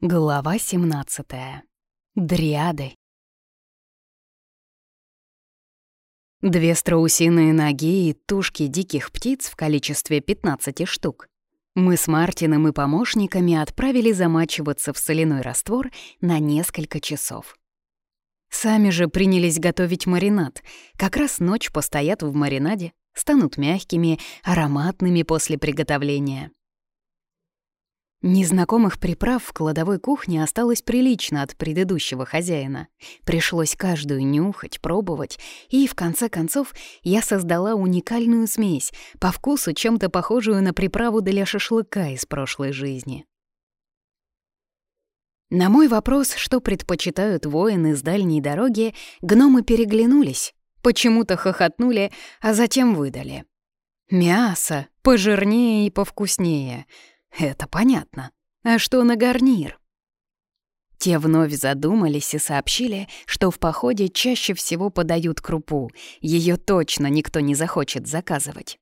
Глава 17. Дриады. Две страусиные ноги и тушки диких птиц в количестве 15 штук. Мы с Мартином и помощниками отправили замачиваться в соляной раствор на несколько часов. Сами же принялись готовить маринад. Как раз ночь постоят в маринаде, станут мягкими, ароматными после приготовления. Незнакомых приправ в кладовой кухне осталось прилично от предыдущего хозяина. Пришлось каждую нюхать, пробовать, и, в конце концов, я создала уникальную смесь, по вкусу чем-то похожую на приправу для шашлыка из прошлой жизни. На мой вопрос, что предпочитают воины с дальней дороги, гномы переглянулись, почему-то хохотнули, а затем выдали. «Мясо, пожирнее и повкуснее», это понятно. А что на гарнир? Те вновь задумались и сообщили, что в походе чаще всего подают крупу. Ее точно никто не захочет заказывать.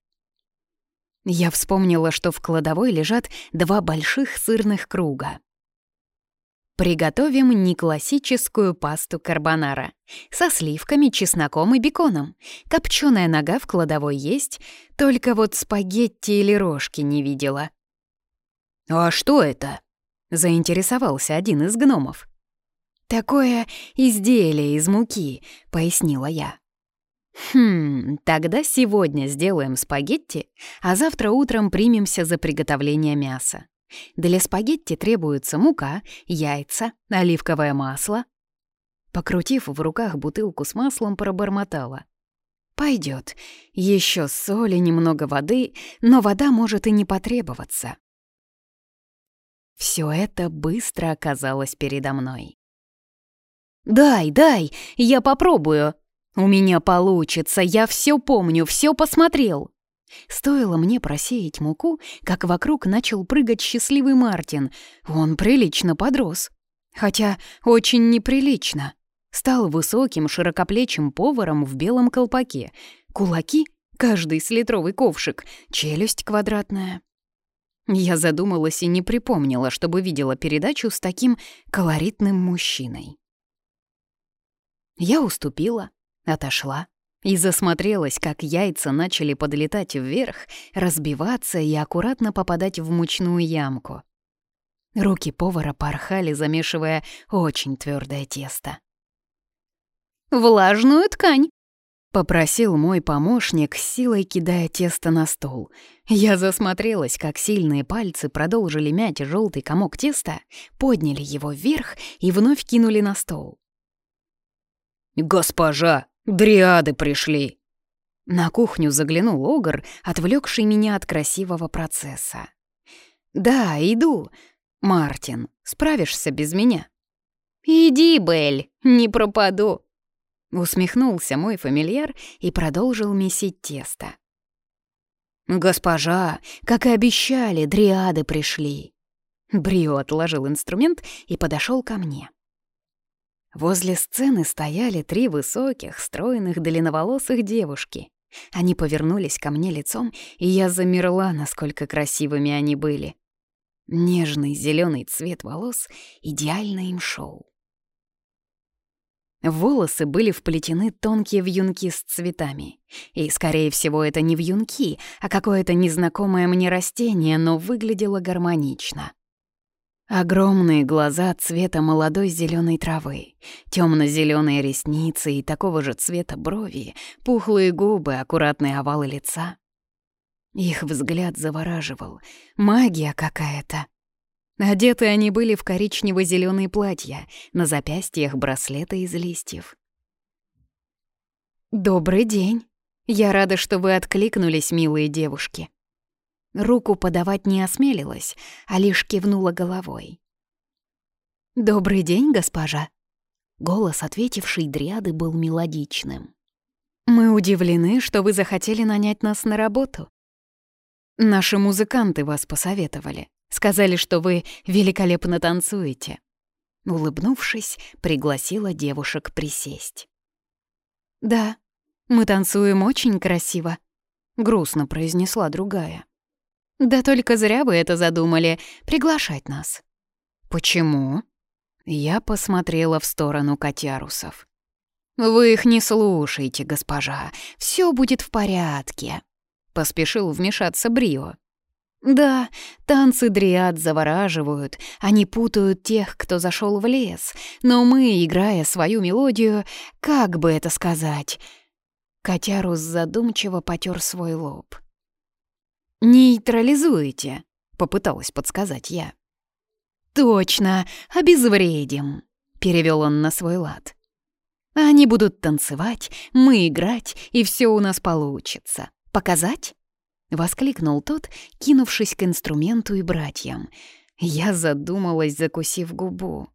Я вспомнила, что в кладовой лежат два больших сырных круга. Приготовим не классическую пасту карбонара. Со сливками, чесноком и беконом. Копченая нога в кладовой есть, только вот спагетти или рожки не видела. «А что это?» — заинтересовался один из гномов. «Такое изделие из муки», — пояснила я. «Хм, тогда сегодня сделаем спагетти, а завтра утром примемся за приготовление мяса. Для спагетти требуется мука, яйца, оливковое масло». Покрутив в руках бутылку с маслом, пробормотала. «Пойдет. Еще соли, немного воды, но вода может и не потребоваться». Все это быстро оказалось передо мной. «Дай, дай, я попробую. У меня получится, я все помню, все посмотрел». Стоило мне просеять муку, как вокруг начал прыгать счастливый Мартин. Он прилично подрос. Хотя очень неприлично. Стал высоким, широкоплечим поваром в белом колпаке. Кулаки — каждый с литровый ковшик, челюсть квадратная. Я задумалась и не припомнила, чтобы видела передачу с таким колоритным мужчиной. Я уступила, отошла и засмотрелась, как яйца начали подлетать вверх, разбиваться и аккуратно попадать в мучную ямку. Руки повара порхали, замешивая очень твердое тесто. «Влажную ткань!» Попросил мой помощник, силой кидая тесто на стол. Я засмотрелась, как сильные пальцы продолжили мять желтый комок теста, подняли его вверх и вновь кинули на стол. «Госпожа, дриады пришли!» На кухню заглянул Огр, отвлекший меня от красивого процесса. «Да, иду. Мартин, справишься без меня?» «Иди, Белль, не пропаду», Усмехнулся мой фамильяр и продолжил месить тесто. «Госпожа, как и обещали, дриады пришли!» Брио отложил инструмент и подошел ко мне. Возле сцены стояли три высоких, стройных, длинноволосых девушки. Они повернулись ко мне лицом, и я замерла, насколько красивыми они были. Нежный зеленый цвет волос идеально им шел. Волосы были вплетены тонкие вьюнки с цветами. И, скорее всего, это не вьюнки, а какое-то незнакомое мне растение, но выглядело гармонично. Огромные глаза цвета молодой зеленой травы, темно-зеленые ресницы и такого же цвета брови, пухлые губы, аккуратные овалы лица. Их взгляд завораживал. Магия какая-то. Одеты они были в коричнево зеленые платья, на запястьях браслеты из листьев. «Добрый день. Я рада, что вы откликнулись, милые девушки». Руку подавать не осмелилась, а лишь кивнула головой. «Добрый день, госпожа». Голос, ответившей дриады, был мелодичным. «Мы удивлены, что вы захотели нанять нас на работу. Наши музыканты вас посоветовали. Сказали, что вы великолепно танцуете». Улыбнувшись, пригласила девушек присесть. «Да, мы танцуем очень красиво», — грустно произнесла другая. «Да только зря вы это задумали, приглашать нас». «Почему?» Я посмотрела в сторону котярусов. «Вы их не слушайте, госпожа, все будет в порядке», — поспешил вмешаться Брио. «Да, танцы дриад завораживают, они путают тех, кто зашел в лес, но мы, играя свою мелодию, как бы это сказать...» Котярус задумчиво потер свой лоб. «Нейтрализуете», — попыталась подсказать я. «Точно, обезвредим», — перевел он на свой лад. «Они будут танцевать, мы играть, и все у нас получится. Показать?» — воскликнул тот, кинувшись к инструменту и братьям. Я задумалась, закусив губу.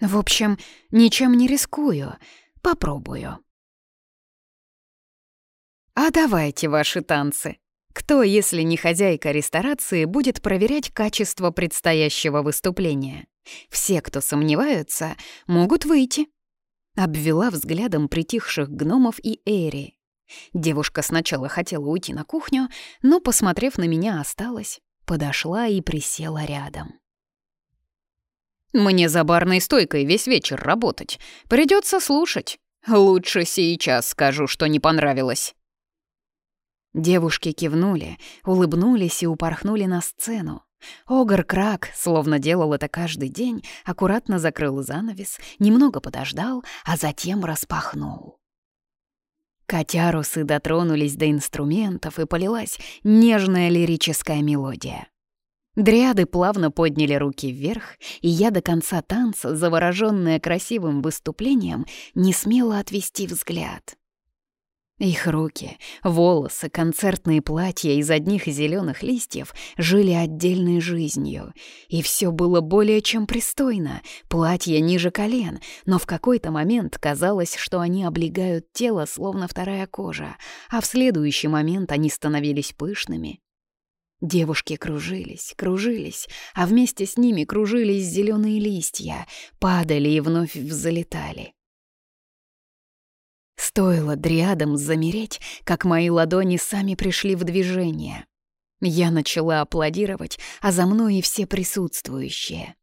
«В общем, ничем не рискую. Попробую». «А давайте ваши танцы», кто, если не хозяйка ресторации, будет проверять качество предстоящего выступления? Все, кто сомневаются, могут выйти. Обвела взглядом притихших гномов и Эри. Девушка сначала хотела уйти на кухню, но, посмотрев на меня, осталась, подошла и присела рядом. «Мне за барной стойкой весь вечер работать. Придется слушать. Лучше сейчас скажу, что не понравилось». Девушки кивнули, улыбнулись и упорхнули на сцену. Огр Крак, словно делал это каждый день, аккуратно закрыл занавес, немного подождал, а затем распахнул. Котярусы дотронулись до инструментов, и полилась нежная лирическая мелодия. Дриады плавно подняли руки вверх, и я до конца танца, заворожённая красивым выступлением, не смела отвести взгляд. Их руки, волосы, концертные платья из одних зеленых листьев жили отдельной жизнью. И все было более чем пристойно, платья ниже колен, но в какой-то момент казалось, что они облегают тело, словно вторая кожа, а в следующий момент они становились пышными. Девушки кружились, кружились, а вместе с ними кружились зеленые листья, падали и вновь взлетали. Стоило дриадам замереть, как мои ладони сами пришли в движение. Я начала аплодировать, а за мной и все присутствующие.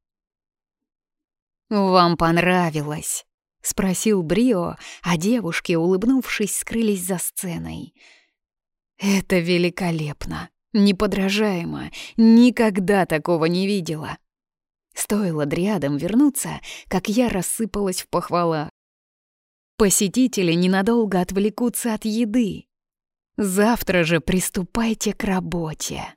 «Вам понравилось?» — спросил Брио, а девушки, улыбнувшись, скрылись за сценой. «Это великолепно, неподражаемо, никогда такого не видела». Стоило дриадам вернуться, как я рассыпалась в похвалах. Посетители ненадолго отвлекутся от еды. Завтра же приступайте к работе.